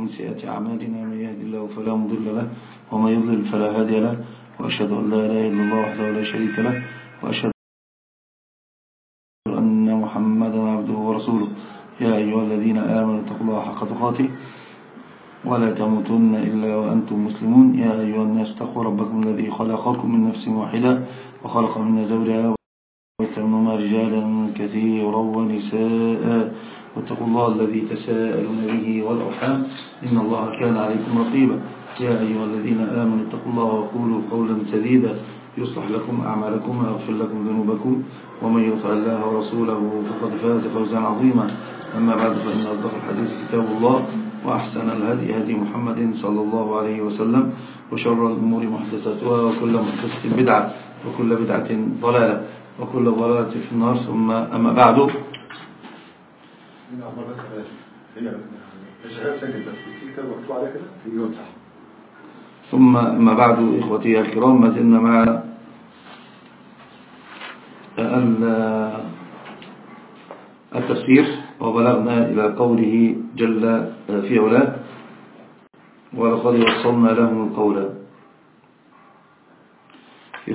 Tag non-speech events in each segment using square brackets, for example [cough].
ومن سيئات أعمالنا من يهدي الله فلا مضل له ومن يضلل فلا هادي له وأشهد أن لا إله إلا الله وحده لا شريك له وأشهد أن محمدا عبده ورسوله. يا أيها الذين آمنوا اتقوا الله حق تقاته ولا تموتن إلا وأنتم مسلمون. يا أيها الناس اتقوا ربكم الذي خلقكم من نفس واحدة وخلق من زوجها وتمنما رجالا كثيرا ونساء. واتقوا الله الذي تساءلون به والأرحام إن الله كان عليكم رقيبا. يا أيها الذين آمنوا اتقوا الله وقولوا قولا سديدا. يصلح لكم أعمالكم ويغفر لكم ذنوبكم. ومن يطع الله ورسوله فقد فاز فوزا عظيما. أما بعد فإن أصدق الحديث كتاب الله وأحسن الهدي هدي محمد صلى الله عليه وسلم وشر الأمور محدثاتها وكل محدثة بدعة وكل بدعة ضلالة وكل ضلالة في النار. ثم أما بعد ثم أما بعد إخوتي الكرام ما زلنا مع التفسير وبلغنا إلى قوله جل في علاه ولقد وصلنا لهم القول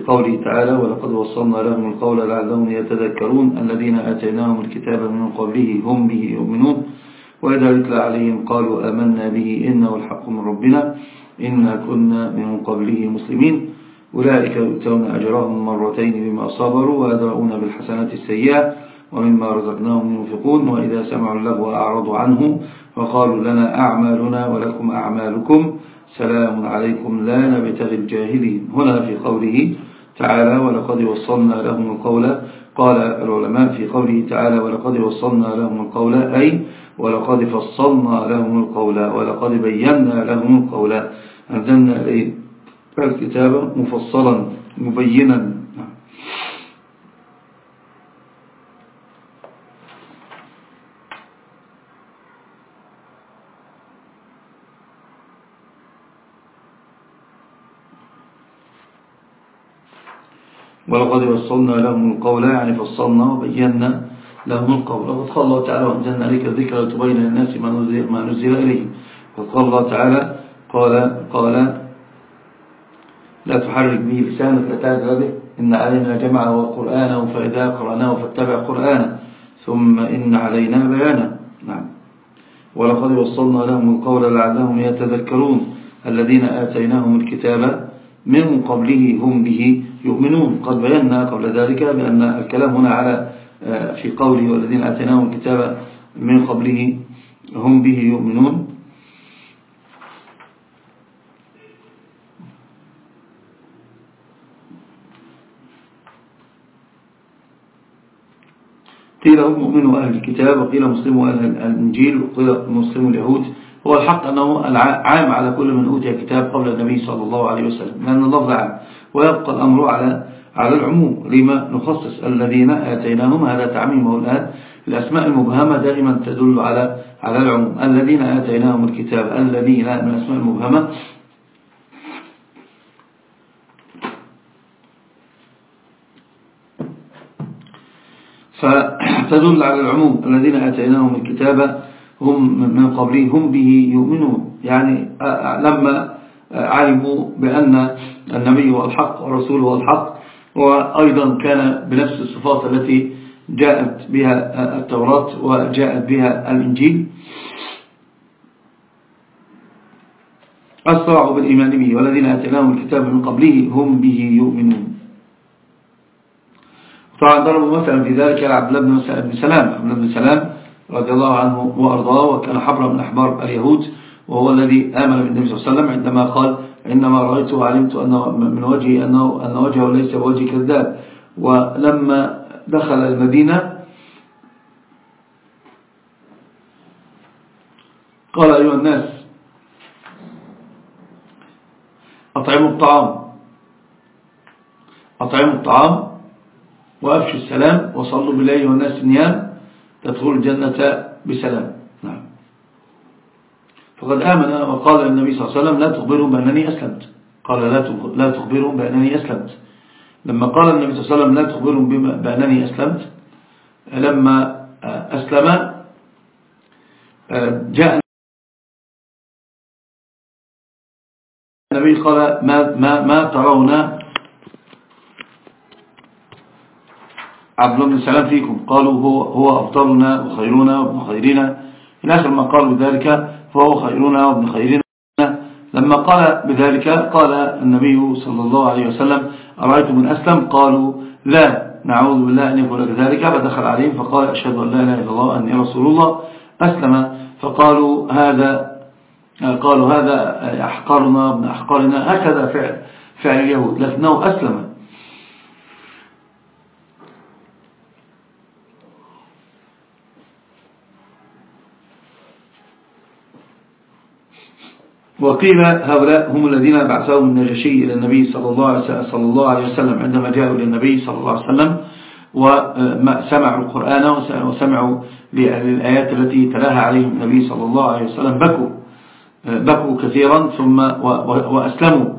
قوله تعالى ولقد وصلنا لهم القول لعلهم يتذكرون الذين آتيناهم الكتاب من قبله هم به يؤمنون وإذا يتلى عليهم قالوا آمنا به إنه الحق من ربنا إنا كنا من قبله مسلمين. أولئك يؤتون أجرهم مرتين بما صبروا ويدرؤون بالحسنات السيئة ومما رزقناهم ينفقون وإذا سمعوا اللغو أعرضوا عنه وقالوا لنا أعمالنا ولكم أعمالكم سلام عليكم لا نبتغي الجاهلين. هنا في قوله تعالى ولقد وصلنا لهم القول قال العلماء في قوله تعالى ولقد وصلنا لهم القول أي ولقد فصلنا لهم القول ولقد بينا لهم القول. أنزلنا إليه الكتاب مفصلا مبينا. ولقد وصلنا لهم القول يعني فصلنا وبينا لهم القول. وقد قال الله تعالى وأنزلنا عليك الذكر لتبين للناس ما نزل, إليهم. وقال الله تعالى قال قال لا تحرك به لسانك لتعجل به. إن علينا جمعه وقرآنه فإذا قرأناه فاتبع قرآنه. ثم إن علينا بيانه. نعم. ولقد وصلنا لهم القول لعلهم يتذكرون. الذين آتيناهم الكتاب من قبله هم به يؤمنون. قد بينا قبل ذلك بأن الكلام هنا على آه، في قوله والذين آتيناهم الكتاب من قبله هم به يؤمنون. قيل هم مؤمنوا أهل الكتاب وقيل مسلموا أهل الإنجيل وقيل مسلموا اليهود. هو الحق أنه عام على كل من أوتي كتاب قبل النبي صلى الله عليه وسلم لأن اللفظ عام. ويبقى الأمر على على العموم. لما نخصص الذين آتيناهم؟ هذا تعميمه الآن الأسماء المبهمة دائما تدل على على العموم. الذين آتيناهم الكتاب الذين من الأسماء المبهمة. فتدل على العموم. الذين آتيناهم الكتاب هم من قبله هم به يؤمنون. يعني لما علموا بأن النبي هو الحق والرسول هو الحق وأيضا كان بنفس الصفات التي جاءت بها التوراة وجاءت بها الإنجيل. أسرعوا بالإيمان به والذين أتناهم الكتاب من قبله هم به يؤمنون. طبعا ضربوا مثلا في ذلك عبد الله بن سلام. عبد الله بن سلام رضي الله عنه وأرضاه وكان حبر من أحبار اليهود. وهو الذي آمن بالنبي صلى الله عليه وسلم عندما قال إنما رأيته وعلمت أن من وجهه أنه أن وجهه ليس بوجه كذاب. ولما دخل المدينة قال أيها الناس أطعموا الطعام. أطعموا الطعام وأفشوا السلام وصلوا بالله والناس نيام تدخل الجنة بسلام. فقد آمن وقال النبي صلى الله عليه وسلم لا تخبرهم بأنني أسلمت. قال لا تخبرهم بأنني أسلمت. لما قال النبي صلى الله عليه وسلم لا تخبرهم بأنني أسلمت لما أسلم جاء النبي قال ما, ما, ما ترون عبد الله بن سلام فيكم؟ قالوا هو, هو أفضلنا وخيرنا وابن خيرنا إلى آخر ما قالوا بذلك فهو خيرنا وابن خيرنا لما قال بذلك قال النبي صلى الله عليه وسلم أرأيتم من أسلم؟ قالوا لا نعوذ بالله أن يقول ذلك. فدخل عليهم فقال أشهد أن لا إله إلا الله أني رسول الله. أسلم. فقالوا هذا قالوا هذا أحقرنا ابن أحقرنا هكذا فعل فعل اليهود. لكنه أسلم. وقيل هؤلاء هم الذين بعثهم النجشي إلى النبي صلى الله عليه وسلم عندما جاءوا إلى النبي صلى الله عليه وسلم وسمعوا القرآن وسمعوا للآيات التي تلاها عليهم النبي صلى الله عليه وسلم بكوا بكوا كثيرا ثم وأسلموا.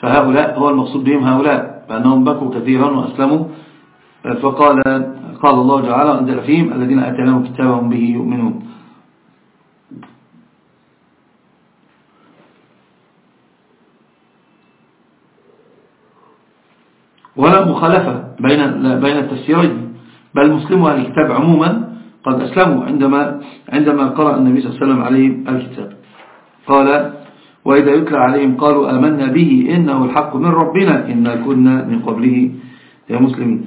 فهؤلاء هو المقصود بهم هؤلاء بأنهم بكوا كثيرا وأسلموا. فقال قال الله تعالى أنزل فيهم الذين أتناهم كتابهم به يؤمنون. ولا مخالفة بين بين التفسيرين بل مسلم أهل الكتاب عموما قد أسلموا عندما عندما قرأ النبي صلى الله عليه وسلم عليهم الكتاب. قال وإذا يتلى عليهم قالوا آمنا به إنه الحق من ربنا إنا كنا من قبله. يا مسلمين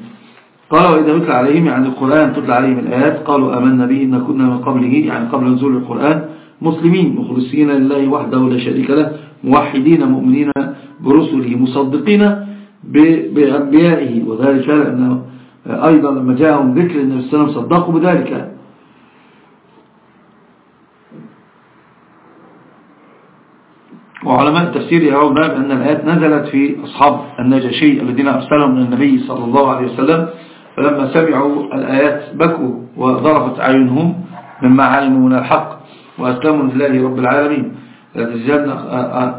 قال وإذا يتلى عليهم يعني القرآن تتلى عليهم الآيات قالوا آمنا به إنا كنا من قبله. يعني قبل نزول القرآن مسلمين مخلصين لله وحده لا شريك له موحدين مؤمنين برسله مصدقين بأنبيائه. وذلك لأنه أيضا لما جاءهم ذكر النبي صلى الله عليه وسلم صدقوا بذلك. وعلماء التفسير يرون بأن الآيات نزلت في أصحاب النجاشي الذين أرسلهم من النبي صلى الله عليه وسلم فلما سمعوا الآيات بكوا وضرفت أعينهم مما علموا من الحق وأسلموا لله رب العالمين.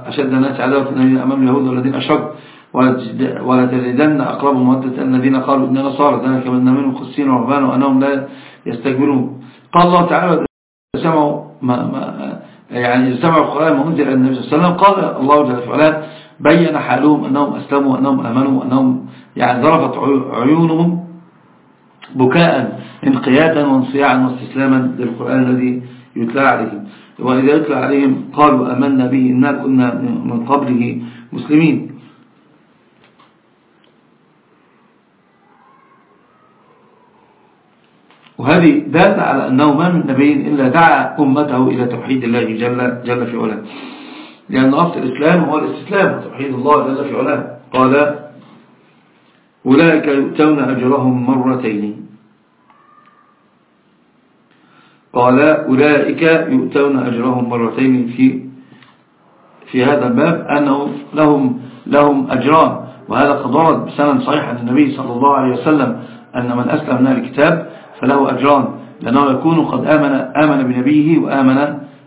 أشد الناس عداوة الذين أمام اليهود والذين أشركوا. ولا تجدن أقرب مودة الذين قالوا إننا صار ذلك بأن منهم خسين ورهبان وأنهم لا يستكبرون. قال الله تعالى سمعوا ما ما يعني سمعوا القرآن ما أنزل النبي صلى الله عليه وسلم. قال الله جل وعلا بين حالهم أنهم أسلموا وأنهم أمنوا وأنهم يعني ضربت عيونهم بكاء انقيادا وانصياعا واستسلاما للقرآن الذي يتلى عليهم. وإذا يتلى عليهم قالوا أمنا به إنا كنا من قبله مسلمين. وهذه دالة على أنه ما من نبي إلا دعا أمته إلى توحيد الله جل, جل في علاه. لأن أصل الإسلام هو الاستسلام توحيد الله جل في علاه. قال أولئك يؤتون أجرهم مرتين. قال أولئك يؤتون أجرهم مرتين في في هذا الباب أنه لهم لهم أجران. وهذا قد ورد بسند صحيح عن النبي صلى الله عليه وسلم أن من أسلم من الكتاب فله أجران. لأنه يكون قد آمن, آمن بنبيه وآمن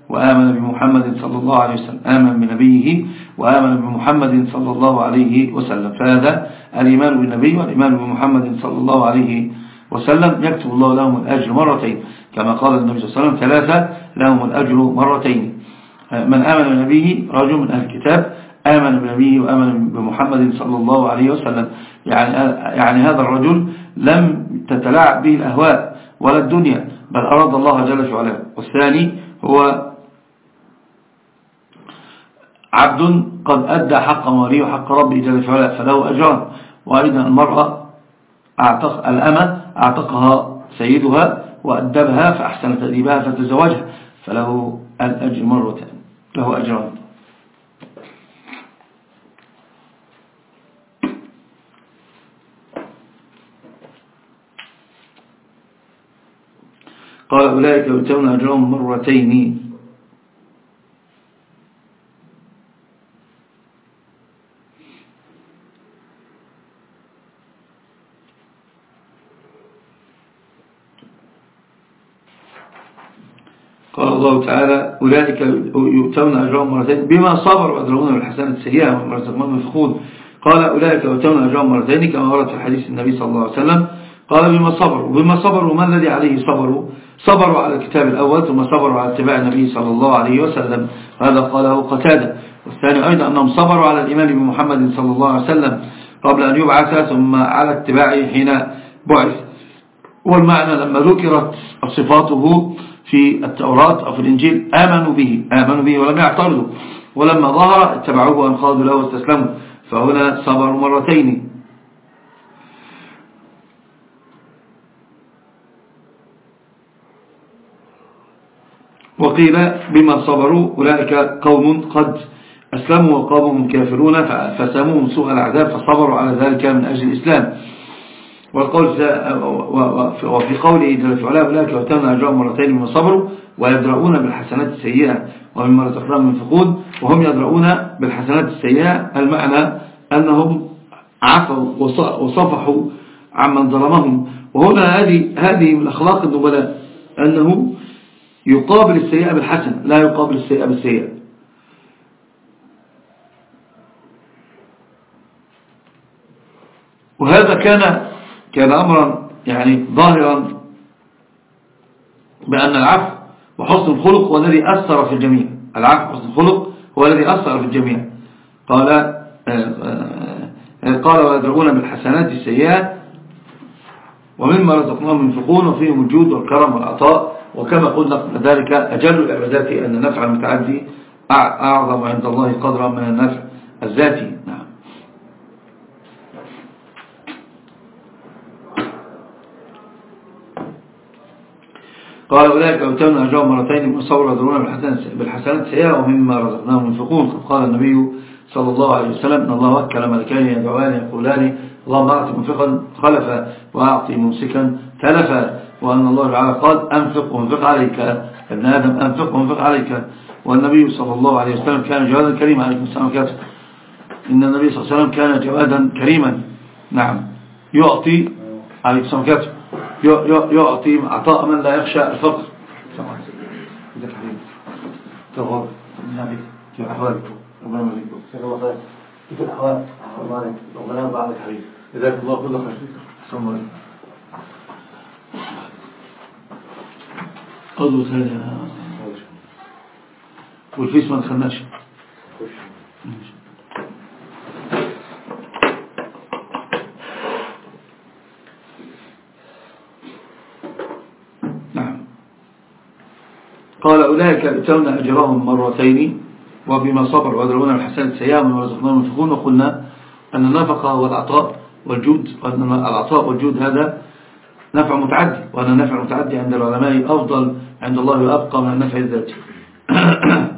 وآمن بمحمد صلى الله عليه وسلم. آمن بنبيه وآمن بمحمد صلى الله عليه وسلم. فهذا الإيمان بالنبي والإيمان بمحمد صلى الله عليه وسلم. يكتب الله لهم الأجر مرتين. كما قال النبي صلى الله عليه وسلم ثلاثة لهم الأجر مرتين. من آمن بنبيه رجل من أهل الكتاب آمن بنبيه وآمن بمحمد صلى الله عليه وسلم. يعني, يعني هذا الرجل لم تتلاعب به الأهواء. ولا الدنيا بل أراد الله جل وعلا. والثاني هو عبد قد أدى حق ماليه وحق ربه جل وعلا فله أجران. وأيضا المرأة أعتق الأمة أعتقها سيدها وأدبها فأحسن تأديبها فتزوجها فله الأجر مرة له أجران. قال أولئك يؤتون أجرهم مرتين. قال الله تعالى أولئك يؤتون أجرهم مرتين. بما صبروا أدرون بالحسنة السيئة والمرزقون الفخود قال أولئك يؤتون أجرهم مرتين كما ورد في حديث النبي صلى الله عليه وسلم. قال بما صبروا بما صبروا ما الذي عليه صبروا صبروا على الكتاب الأول ثم صبروا على اتباع النبي صلى الله عليه وسلم. هذا قاله قتادة. والثاني أيضا أنهم صبروا على الإيمان بمحمد صلى الله عليه وسلم قبل أن يبعث ثم على اتباعه حين بعث. والمعنى لما ذكرت صفاته في التوراة أو في الإنجيل آمنوا به آمنوا به ولم يعترضوا. ولما ظهر اتبعوه وانقادوا له واستسلموا. فهنا صبروا مرتين. وقيل بما صبروا أولئك قوم قد أسلموا وقاموا كافرون فساموهم سوء العذاب فصبروا على ذلك من أجل الإسلام. والقول وفي قوله جل في علاه أولئك يؤتون أجرهم مرتين من صبروا ويدرؤون بالحسنات السيئة ومما رزقناهم ينفقون وهم يدرؤون بالحسنات السيئة المعنى أنهم عفوا وصفحوا عمن ظلمهم. وهنا هذه هذه من الأخلاق النبلاء أنه يقابل السيئة بالحسن لا يقابل السيئة بالسيئة. وهذا كان كان أمرا يعني ظاهرا بأن العفو وحسن الخلق هو الذي أثر في الجميع. العفو وحسن الخلق هو الذي أثر في الجميع. قال آه، آه، آه، قال ويدرؤون بالحسنات السيئات ومما رزقناهم ينفقون وفيهم الجود والكرم والعطاء وكما قلنا قبل ذلك أجل العبادات أن النفع المتعدي أعظم عند الله قدرا من النفع الذاتي. نعم. قال أولئك أوتونا أجرهم مرتين من صور يدرون بالحسنات سيئة ومما رزقناهم ينفقون. قال النبي صلى الله عليه وسلم إن الله وكل ملكان يدعوان يقولان اللهم أعطي منفقا خلفا وأعطي ممسكا تلفا. وأن الله تعالى قال أنفق وانفق عليك. ابن آدم أنفق وانفق عليك. والنبي صلى الله عليه وسلم كان جوادا كريما عليكم السلام إن النبي صلى الله عليه وسلم كان جوادا كريما. نعم. يعطي عليكم السلام كاتب يعطي عطاء من لا يخشى الفقر. تغور كيف أحوالك ربنا يبارك كيف الأحوال. الله عليك ربنا عنك حبيبي جزاك الله كل خير عليكم. ثاني والفيس ما دخلناش. نعم. قال أولئك يؤتون أجرهم مرتين وبما صبر وأدرون الحسنة السيئة من ورزقناهم ينفقون. وقلنا أن النفقة والعطاء والجود العطاء والجود هذا نفع متعدي وأن النفع المتعدي عند العلماء أفضل عند الله وأبقى من النفع الذاتي. [clears throat]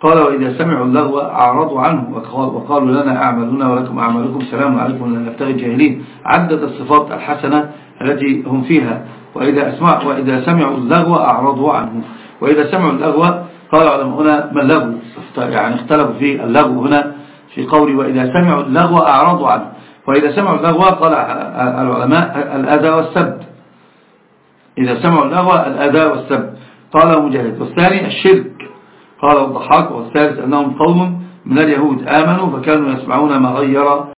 قال وإذا سمعوا اللغو أعرضوا عنه وقالوا لنا أعملنا ولكم أعمالكم سلام عليكم لن الجاهلين. عدد الصفات الحسنة التي هم فيها. وإذا, أسمع وإذا سمعوا اللغو أعرضوا عنه. وإذا سمعوا اللغو قال هنا ما اللغو؟ يعني اختلفوا في اللغو هنا في قول وإذا سمعوا اللغو أعرضوا عنه. وإذا سمعوا اللغو قال العلماء الأذى والسب. إذا سمعوا اللغو الأذى والسب. قال مجاهد. والثاني الشرك. قال الضحاك. والثالث أنهم قوم من اليهود آمنوا فكانوا يسمعون ما غير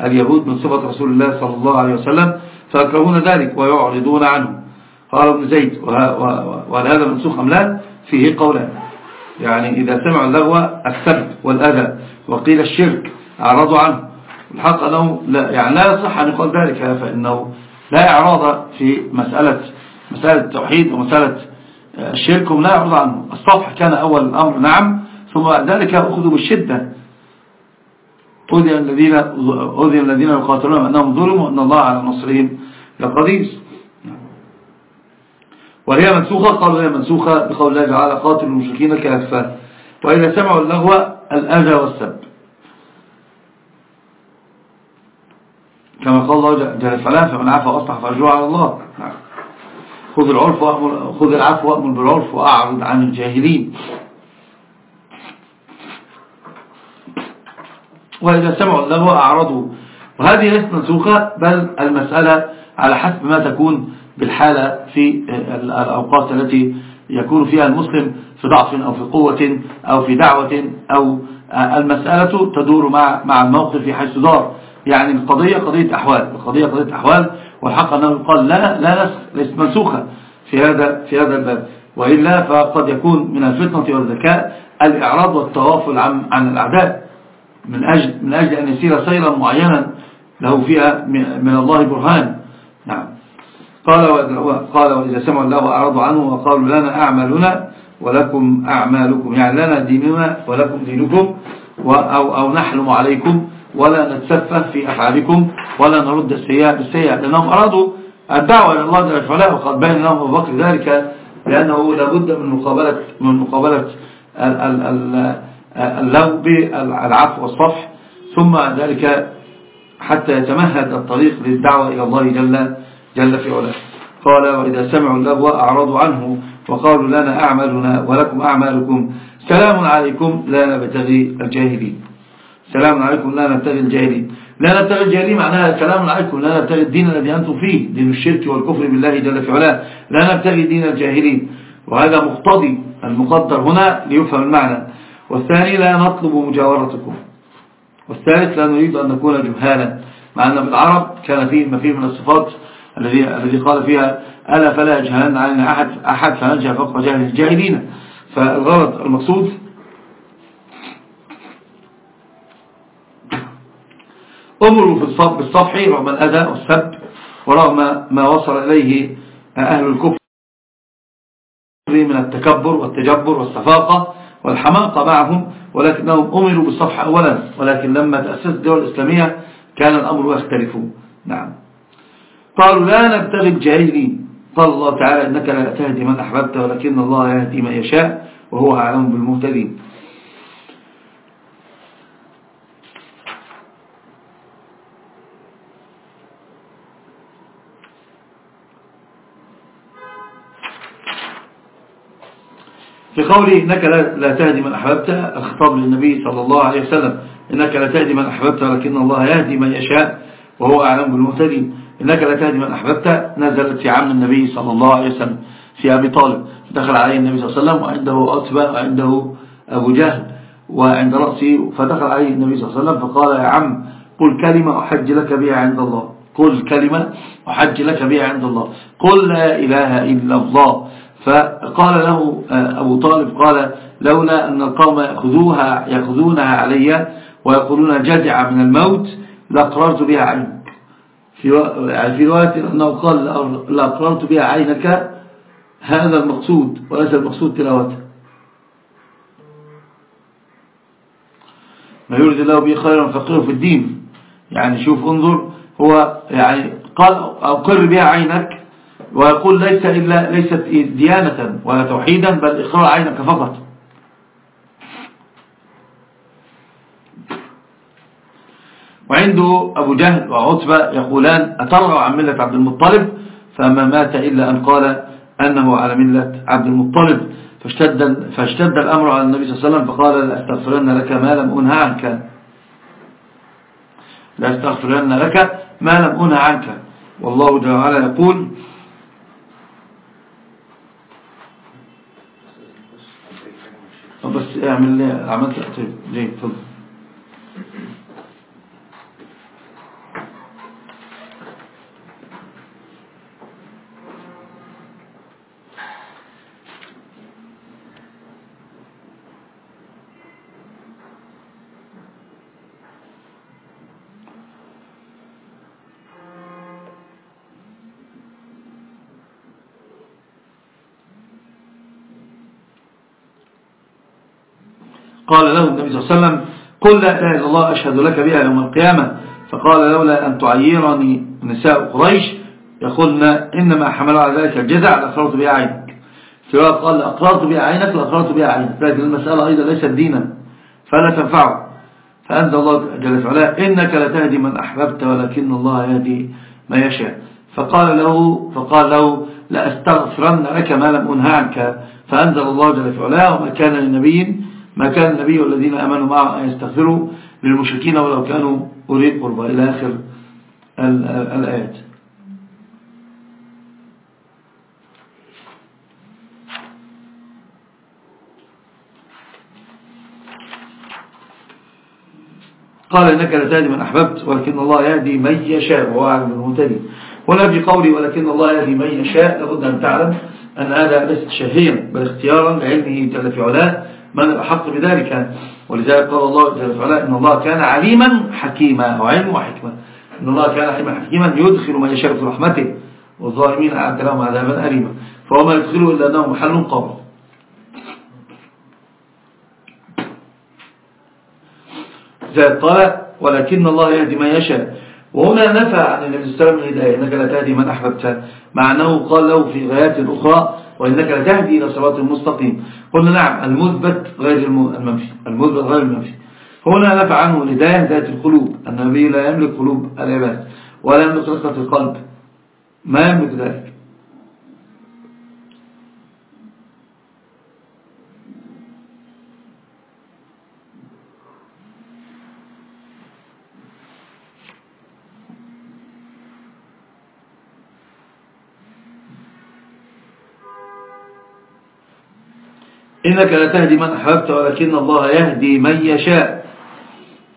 اليهود من صفة رسول الله صلى الله عليه وسلم فيكرهون ذلك ويعرضون عنه. قال ابن زيد وهل هذا منسوخ أم لا؟ فيه قولان. يعني إذا سمعوا اللغو السب والأذى وقيل الشرك أعرضوا عنه. الحق أنه لا يعني لا يصح أن يقال ذلك فإنه لا إعراض في مسألة مسألة التوحيد ومسألة الشرك لا يعرض عنه. الصفح كان أول الأمر نعم ثم ذلك أخذوا بالشدة. أذن الذين الذين يقاتلون أنهم ظلموا وأن الله على نصرهم لقدير. وهي منسوخة قالوا هي منسوخة بقول الله تعالى قاتل المشركين كافة وإذا سمعوا اللغو الأذى والسب كما قال الله جل وعلا فمن عفى وأصلح فرجوع على الله. خذ العرف وأمر خذ العفو وأمر بالعرف وأعرض عن الجاهلين. وإذا سمعوا اللغو أعرضوا. وهذه ليست منسوخة بل المسألة على حسب ما تكون بالحالة في الأوقات التي يكون فيها المسلم في ضعف أو في قوة أو في دعوة أو المسألة تدور مع مع الموقف في حيث دار. يعني القضية قضية أحوال القضية قضية أحوال والحق أنه يقال لا لا ليست منسوخة في هذا في هذا الباب. وإلا فقد يكون من الفتنة والذكاء الإعراض والتغافل عن عن الأعداء. من أجل من أجل أن يسير سيرا معينا له فيها من الله برهان. نعم. قال قال وإذا سمعوا الله أعرضوا عنه وقالوا لنا أعمالنا ولكم أعمالكم. يعني لنا ديننا ولكم دينكم أو, أو نحلم عليكم ولا نتسفه في أفعالكم ولا نرد السيئة بالسيئة لأنهم أرادوا الدعوة إلى الله جل وعلا وقد بين لهم أبو بكر ذلك لأنه لابد من مقابلة من مقابلة اللو بالعفو والصفح ثم ذلك حتى يتمهد الطريق للدعوة إلى الله جل, جل في علاه. قال وإذا سمعوا اللغو أعرضوا عنه وقالوا لنا أعمالنا ولكم أعمالكم. سلام عليكم لا نبتغي الجاهلين. سلام عليكم لا نبتغي الجاهلين. لا نبتغي الجاهلين معناها سلام عليكم لا نبتغي الدين الذي أنتم فيه دين الشرك والكفر بالله جل في علاه. لا نبتغي دين الجاهلين. وهذا مقتضي المقدر هنا ليفهم المعنى. والثاني لا نطلب مجاورتكم والثالث لا نريد أن نكون جهالا مع أن بالعرب كان فيه ما فيه من الصفات الذي الذي قال فيها ألا فلا يجهلن علينا أحد, أحد فننجى فوق جهل الجاهلين فالغرض المقصود أمروا في الصف بالصفح رغم الأذى والسب ورغم ما وصل إليه أهل الكفر من التكبر والتجبر والسفاقة والحماقة معهم ولكنهم أمروا بالصفح أولا ولكن لما تأسست الدول الإسلامية كان الأمر يختلف. نعم. قالوا لا نبتغي الجاهلين قال الله تعالى إنك لا تهدي من أحببت ولكن الله يهدي من يشاء وهو أعلم بالمهتدين. في قوله إنك لا تهدي من أحببت الخطاب للنبي صلى الله عليه وسلم إنك لا تهدي من أحببت ولكن الله يهدي من يشاء وهو أعلم بالمهتدين. إنك لا تهدي من أحببت نزلت في عم النبي صلى الله عليه وسلم في أبي طالب. دخل عليه النبي صلى الله عليه وسلم وعنده أتبع وعنده أبو جهل وعند رأسه. فدخل عليه النبي صلى الله عليه وسلم فقال يا عم قل كلمة أحج لك بها عند الله. قل كلمة أحج لك بها عند الله. قل لا إله إلا الله. فقال له آه، أبو طالب قال لولا أن القوم يأخذوها يأخذونها علي ويقولون جدع من الموت لأقررت بها عينك. في يعني في رواية أنه قال لأقررت بها عينك هذا المقصود وليس المقصود تلاوته. ما يريد الله به خيرا فقره في الدين. يعني شوف انظر هو يعني قال أقر بها عينك ويقول ليس إلا ليست ديانة ولا توحيدا بل إقرار عينك فقط وعنده أبو جهل وعتبة يقولان أترغوا عن ملة عبد المطلب؟ فما مات إلا أن قال أنه على ملة عبد المطلب. فاشتد, فاشتد الأمر على النبي صلى الله عليه وسلم فقال لأستغفرن لك ما لم أنهى عنك. لأستغفرن لك ما لم أنهى عنك. والله جل وعلا يقول بس اعمل عملت ليه تفضل قال له النبي صلى الله عليه وسلم قل لا إله إلا الله أشهد لك بها يوم القيامة. فقال لولا أن تعيرني نساء قريش يقولنا إنما حملوا على ذلك الجزع لأقررت بها عينك. سواء قال أقررت بها عينك لأقررت بها عينك. لكن المسألة أيضا ليست دينا فلا تنفعه فأنزل الله جل وعلا إنك لتهدي من أحببت ولكن الله يهدي ما يشاء. فقال له فقال له لأستغفرن لك ما لم أنهى عنك فأنزل الله جل وعلا وما كان للنبي ما كان النبي والذين آمنوا معه أن يستغفروا للمشركين ولو كانوا أولي قربى إلى آخر الآيات. قال إنك لتهدي من أحببت ولكن الله يهدي من يشاء وهو أعلم المهتدي هنا في قولي ولكن الله يهدي من يشاء لابد أن تعلم أن هذا ليس شهيا بل اختيارا لعلمه جل في علاه. من الأحق بذلك. ولذلك قال الله جل في علاه إن الله كان عليما حكيما وعلم وحكمة إن الله كان عليما حكيما يدخل من يشاء في رحمته والظالمين أعد لهم عذابا أليما. فهو ما يدخله إلا أنه محل قبر. زي قال ولكن الله يهدي من يشاء. وهنا نفى عن النبي صلى الله عليه وسلم إنك لا تهدي من أحببت. مع أنه قال له في غايات أخرى وإنك لا تهدي إلى صراط المستقيم قلنا نعم المثبت غير المنفي المثبت غير المنفي هنا نفى عنه الهداية ذات القلوب النبي لا يملك قلوب العباد ولا يملك رقة القلب. ما يملك ذلك؟ إنك لا تهدي من أحببت ولكن الله يهدي من يشاء.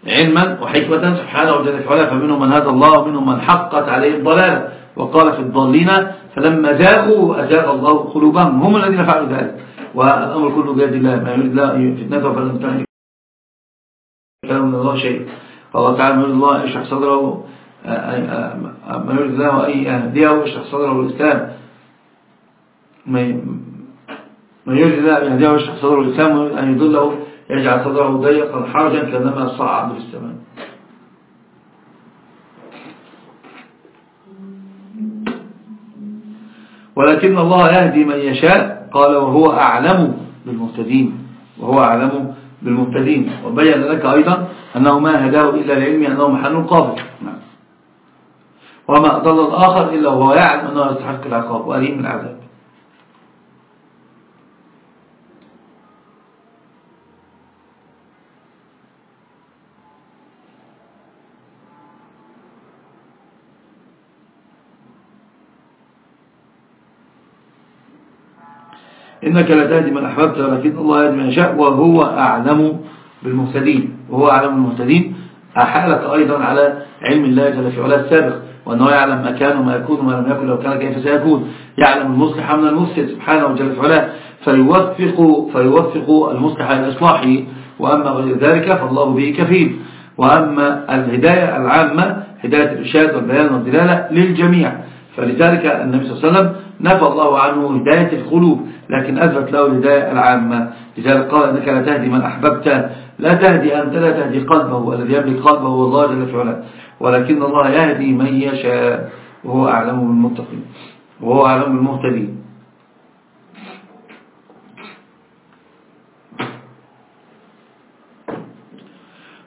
علما وحكمة سبحانه وتعالى فمنهم من هدى الله ومنهم من حقت عليه الضلالة. وقال في الضالين فلما زاغوا أزاغ الله قلوبهم. هم الذين فعلوا ذلك. والأمر كله بيد الله. ما يريد الله فتنته فلن تملك كلام من الله شيء. فالله تعالى يريد الله يشرح صدره ما يريد الله أن يهديه ويشرح صدره الإسلام من يريد أن يهديه ويشرح صدره الإسلام أن يضله يجعل صدره ضيقا حرجا كأنما صعد في السماء ولكن الله يهدي من يشاء قال وهو أعلم بالمهتدين وهو أعلم بالمهتدين. وبين لك أيضا أنه ما هداه إلا العلم أنه محل قابل. نعم. وما أضل الآخر إلا وهو يعلم أنه يستحق العقاب وأليم العذاب. إنك لا تهدي من أحببت ولكن الله يهدي من يشاء وهو أعلم بالمهتدين وهو أعلم بالمهتدين. أحالك أيضا على علم الله جل في علاه السابق وأنه يعلم ما كان وما يكون وما لم يكن لو كان كيف سيكون. يعلم المصلح من المفسد سبحانه جل في علاه فيوفق, فيوفق المصلح إلى إصلاحه. وأما غير ذلك فالله به كفيل. وأما الهداية العامة هداية الإرشاد والبيان والدلالة للجميع. فلذلك النبي صلى الله عليه وسلم نفى الله عنه هداية القلوب لكن أثبت له الهداية العامة. لذلك قال أنك لا تهدي من أحببت لا تهدي أنت لا تهدي قلبه الذي يملك قلبه هو الله جل في علاه ولكن الله يهدي من يشاء وهو أعلم بالمتقين وهو أعلم بالمهتدين.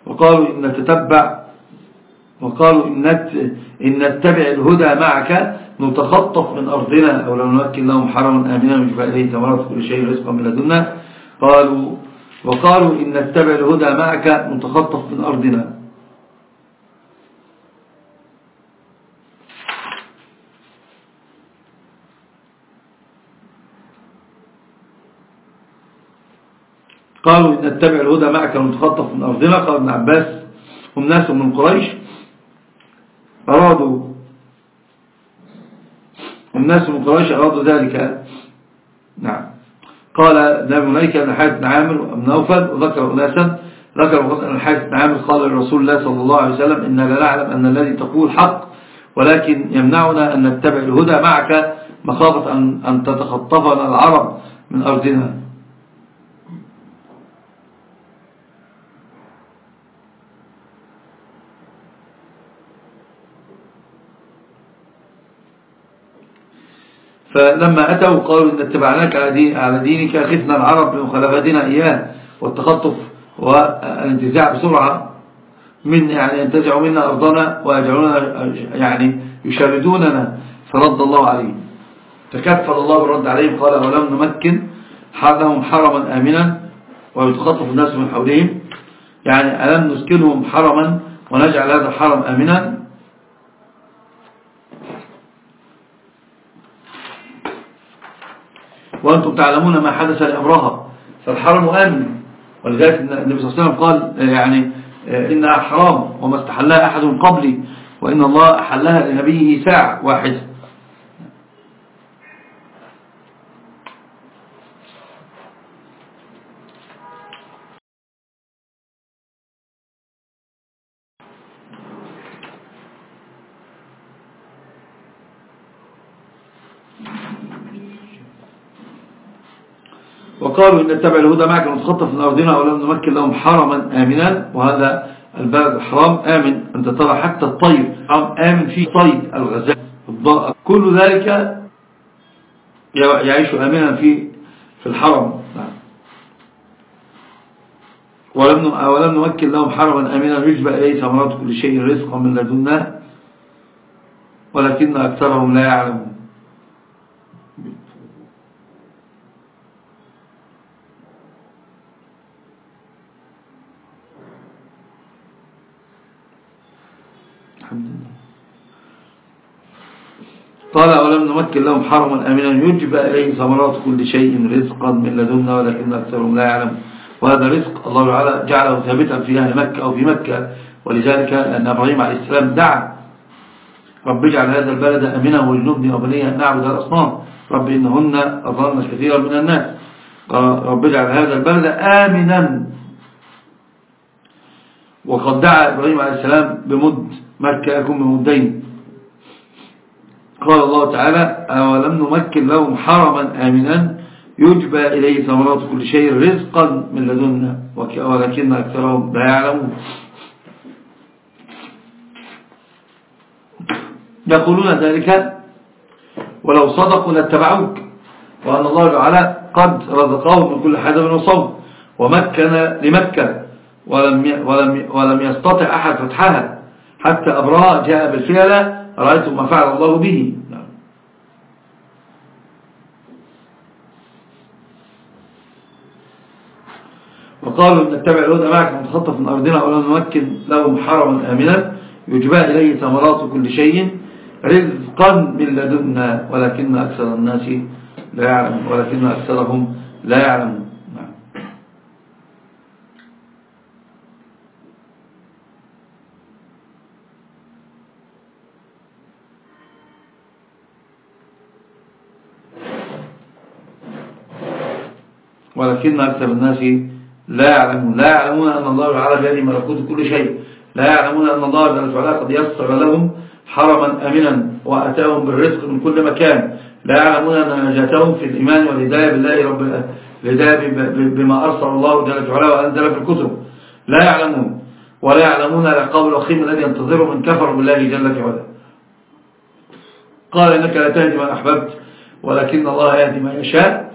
وقالوا إن نتتبع وقالوا إن نتبع الهدى معك نتخطف من أرضنا أو لو نمكن لهم حرما آمنا يجب إليه ثمرات كل شيء رزقا من لدنا. قالوا وقالوا إن نتبع الهدى معك نتخطف من أرضنا. قالوا إن نتبع الهدى معك نتخطف من أرضنا. قال ابن عباس هم ناس من قريش. أرادوا الناس من قريش أرادوا ذلك. نعم. قال نبي مليكة أن حارث بن عامر بن نوفل وذكر أناسا ذكر أن حارث بن عامر قال للرسول الله صلى الله عليه وسلم إن لا نعلم أن الذي تقول حق ولكن يمنعنا أن نتبع الهدى معك مخافة أن تتخطفنا العرب من أرضنا. فلما أتوا قالوا إن اتبعناك على دينك خفنا العرب بمخالفتنا إياه والتخطف والانتزاع بسرعة من يعني ينتزعوا منا أرضنا ويجعلون يعني يشاردوننا فرد الله عليهم. تكفل الله بالرد عليهم. قال ولم نمكن لهم حرما آمنا ويتخطف الناس من حولهم؟ يعني ألم نسكنهم حرما ونجعل هذا الحرم آمنا؟ وأنتم تعلمون ما حدث لأمرها فالحرم آمن. ولذلك النبي صلى الله عليه وسلم قال يعني إنها حرام وما استحلها أحد قبلي وإن الله أحلها لنبيه ساعة واحدة. وقالوا إن نتبع الهدى معك ونتخطف من أرضنا ولم نمكن لهم حرما آمنا. وهذا البلد الحرام آمن. أنت ترى حتى الطير آمن فيه طير الغزال كل ذلك يعيش آمنا في في الحرم. نعم. ولم ولم نمكن لهم حرما آمنا. يجبى إليه ثمرات كل شيء رزقا من لدنا ولكن أكثرهم لا يعلمون. قال ولم نمكن لهم حرما أمنا يجبى إليه ثمرات كل شيء رزقا من لدنا ولكن أكثرهم لا يعلم وهذا رزق الله تعالى جعله ثابتا في أهل مكة أو في مكة ولذلك أن إبراهيم عليه السلام دعا. رب اجعل هذا البلد أمنا وجنوبني وبني أن نعبد الأصنام. رب إنهن أظن كثيرا من الناس. رب اجعل هذا البلد آمنا. وقد دعا إبراهيم عليه السلام بمد مكة يكون بمدين. قال الله تعالى أولم نمكن لهم حرما آمنا يجبى إليه ثمرات كل شيء رزقا من لدنا ولكن أكثرهم لا يعلمون. يقولون ذلك ولو صدقوا لاتبعوك وأن الله تعالى قد رزقهم من كل حدب وصوم ومكن لمكة ولم, ولم, ولم يستطع أحد فتحها حتى أبراء جاء بالفعل رأيتم ما فعل الله به. نعم. وقالوا نتبع الهدى معك نتخطف من أرضنا ولا نمكن لهم حرما آمنا. يجبى إليه ثمرات كل شيء. رزقا من لدنا ولكن أكثر الناس لا يعلم ولكن أكثرهم لا يعلمون. ولكن أكثر الناس لا يعلمون. لا يعلمون أن الله تعالى بيده ملكوت كل شيء. لا يعلمون أن الله جل وعلا قد يسر لهم حرما أمنا وأتاهم بالرزق من كل مكان. لا يعلمون أن نجاتهم في الإيمان والهداية بالله رب الهداية بما أرسل الله جل وعلا وأنزل في الكتب. لا يعلمون. ولا يعلمون العقاب الوخيم الذي ينتظره من كفر بالله جل وعلا. قال إنك لا تهدي من أحببت ولكن الله يهدي من يشاء.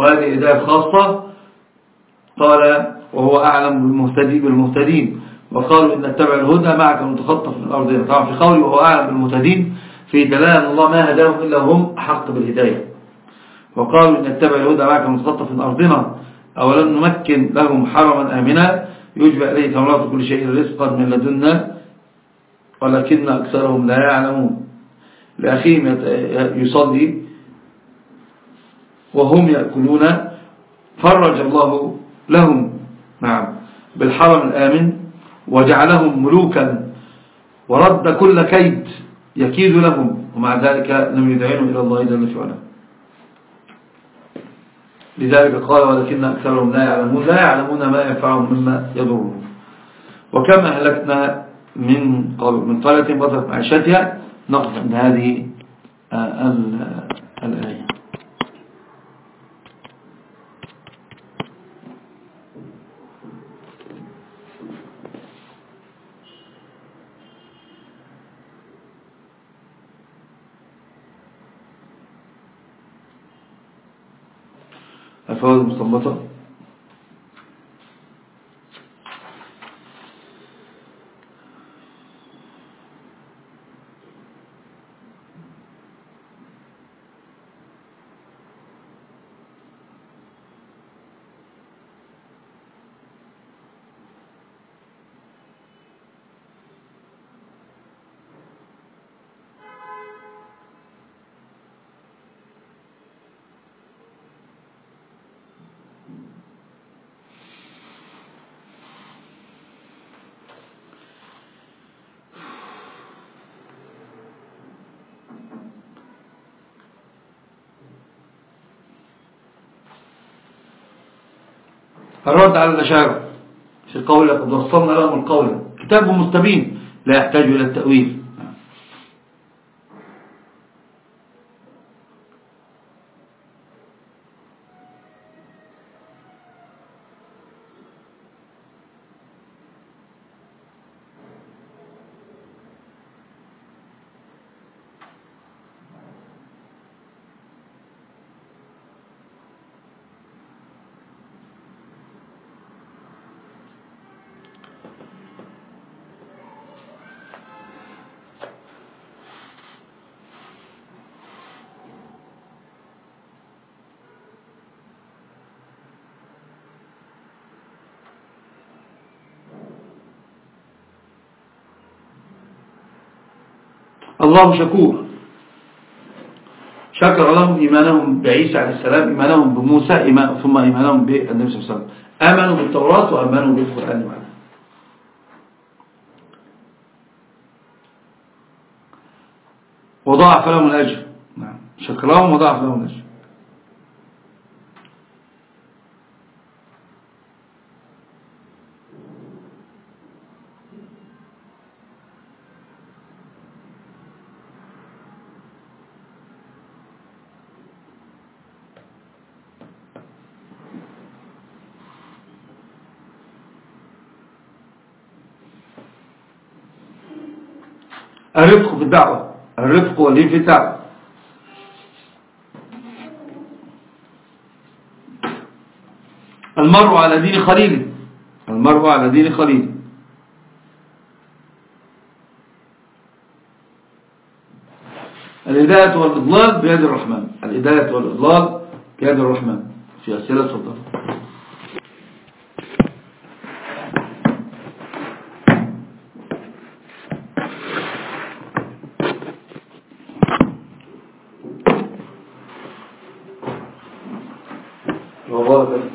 وهذه إداية خاصة. قال وهو أعلم بالمهتدي بالمهتدين. وقالوا إن اتبع الهدى معك متخطف من الأرض. طبعا في قوله وهو أعلم بالمهتدين. في دلالة الله ما هداهم إلا هم أحق بالهداية. وقالوا إن اتبع الهدى معك متخطف من أرضنا أولم نمكن لهم حرما آمنا. يجبع إليه ثمرات كل شيء رزقا من لدنا. ولكن أكثرهم لا يعلمون. لأخيهم يصلي. وهم يأكلون فرج الله لهم نعم بالحرم الآمن وجعلهم ملوكا ورد كل كيد يكيد لهم ومع ذلك لم يدعينوا إلى الله جل وعلا. لذلك قال ولكن أكثرهم لا يعلمون لا يعلمون ما ينفعهم مما يضرهم. وكم أهلكنا من من قرية بطلت معيشتها؟ نقص من هذه آه، الآية. الفوائد المستنبطة الرد على الأشاعرة في قول قد وصلنا لهم القول. كتاب مستبين. لا يحتاج إلى التأويل. الله شكور. شكر لهم إيمانهم بعيسى عليه السلام إيمانهم بموسى إيمان ثم إيمانهم بالنبي صلى الله عليه وسلم. آمنوا بالتوراة وآمنوا بالقرآن معنا وضاعف لهم الأجر. نعم. شكر لهم وضاعف لهم الأجر. الرفق في الدعوة الرفق الدعوة المرء على دين خليله المرء على دين خليله. الهداية والإضلال بيد الرحمن الهداية والإضلال بيد الرحمن. في أسئلة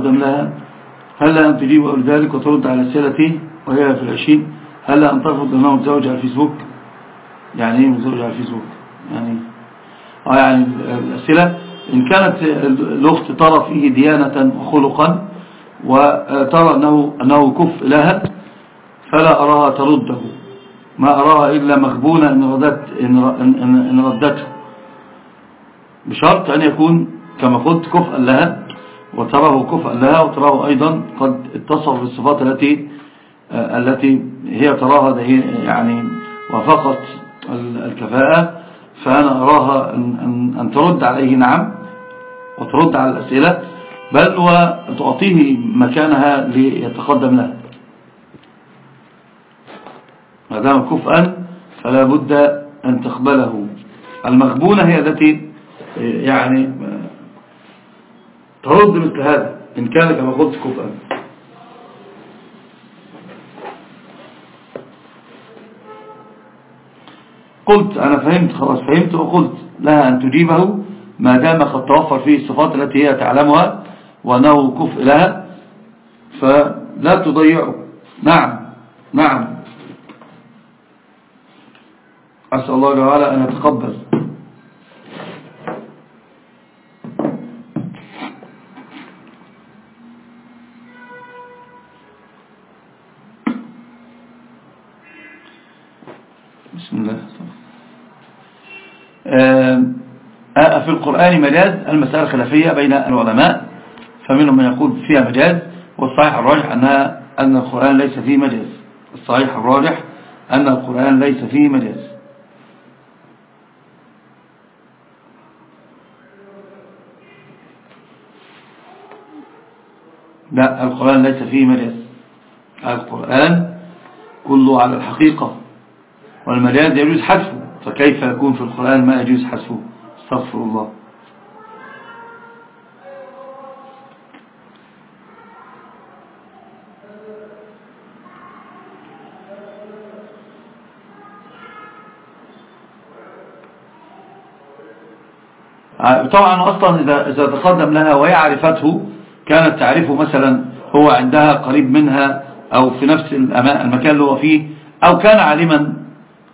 تقدم لها هل أن تجيب أول ذلك وترد على أسئلتي وهي في العشرين؟ هل أن ترفض أنه متزوج على الفيسبوك؟ يعني إيه متزوج على الفيسبوك؟ يعني آه يعني الأسئلة. إن كانت الأخت ترى فيه ديانة وخلقا وترى أنه, أنه كف لها فلا أراها ترده. ما أراها إلا مخبونة إن, ردت إن, إن ردته. بشرط أن يكون كما قلت كفءا لها. وتراه كفءا لها وتراه أيضا قد اتصف بالصفات التي آه، التي هي تراها يعني وفقط الكفاءة. فأنا أراها أن, ترد عليه نعم وترد على الأسئلة بل وتعطيه مكانها ليتقدم لها ما دام كفءا فلا بد أن تقبله. المغبونة هي التي يعني ترد مثل هذا إن كان كما قلت كفءا قلت أنا فهمت خلاص فهمت وقلت لها أن تجيبه ما دام قد توفر فيه الصفات التي هي تعلمها وأنه كفء لها فلا تضيعه. نعم نعم. أسأل الله تعالى أن يتقبل. في القرآن مجاز المسألة خلافية بين العلماء فمنهم من يقول فيها مجاز والصحيح الراجح أنها أن القرآن ليس فيه مجاز. الصحيح الراجح أن القرآن ليس فيه مجاز. لا القرآن ليس فيه مجاز. القرآن كله على الحقيقة. والمجاز يجوز حذفه. فكيف يكون في القرآن ما يجوز حذفه؟ استغفر الله. طبعا أصلا إذا, إذا تقدم لها وهي عرفته كانت تعرفه مثلا هو عندها قريب منها أو في نفس المكان اللي هو فيه أو كان عالما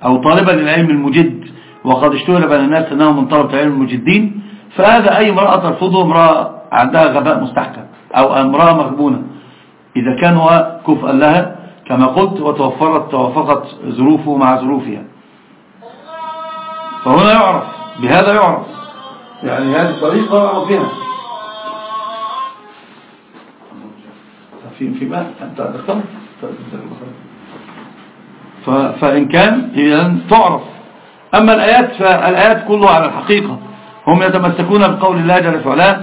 أو طالبا للعلم المجد وقد اشتهر بين الناس أنه من طلبة العلم المجدين. فهذا أي امرأة ترفضه امرأة عندها غباء مستحكم أو امرأة مغبونة. إذا كان هو كفءا لها كما قلت وتوفرت توافقت ظروفه مع ظروفها. فهنا يعرف بهذا يعرف. يعني هذه الطريقة يعرف بها في في ما أنت أدخل فإن كان إذا تعرف. أما الآيات فالآيات كلها على الحقيقة. هم يتمسكون بقول الله جل وعلا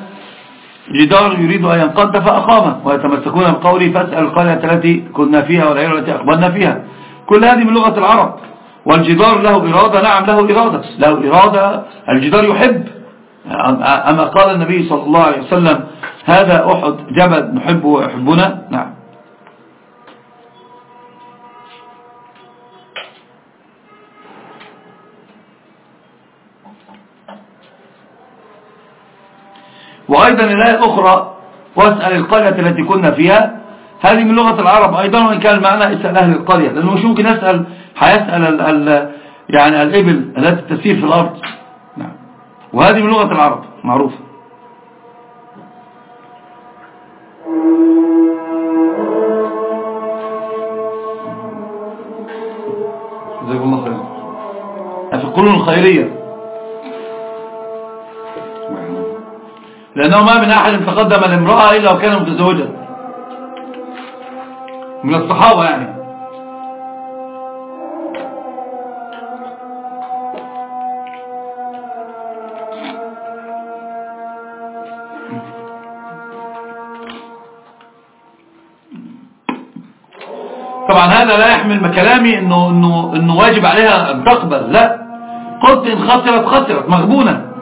جدار يريد أن ينقض فأقامه ويتمسكون بقوله فاسأل القرية التي كنا فيها والعير التي أقبلنا فيها. كل هذه من لغة العرب. والجدار له إرادة نعم له إرادة. له إرادة الجدار يحب. أما قال النبي صلى الله عليه وسلم هذا أحد جبل نحبه ويحبنا. نعم. وأيضا الآية الأخرى واسأل القرية التي كنا فيها. هذه من لغة العرب أيضا وإن كان المعنى اسأل أهل القرية لأنه مش ممكن يسأل هيسأل ال ال يعني الإبل التي تسير في الأرض. نعم. وهذه من لغة العرب معروفة. جزاكم الله خير في القرون الخيرية. لأنه ما من أحد تقدم لامرأة إلا وكان متزوجا من الصحابة يعني. طبعا هذا لا يحمل كلامي انه, إنه, إنه واجب عليها أن تقبل. لا. قلت إن خسرت خسرت. مغبونة.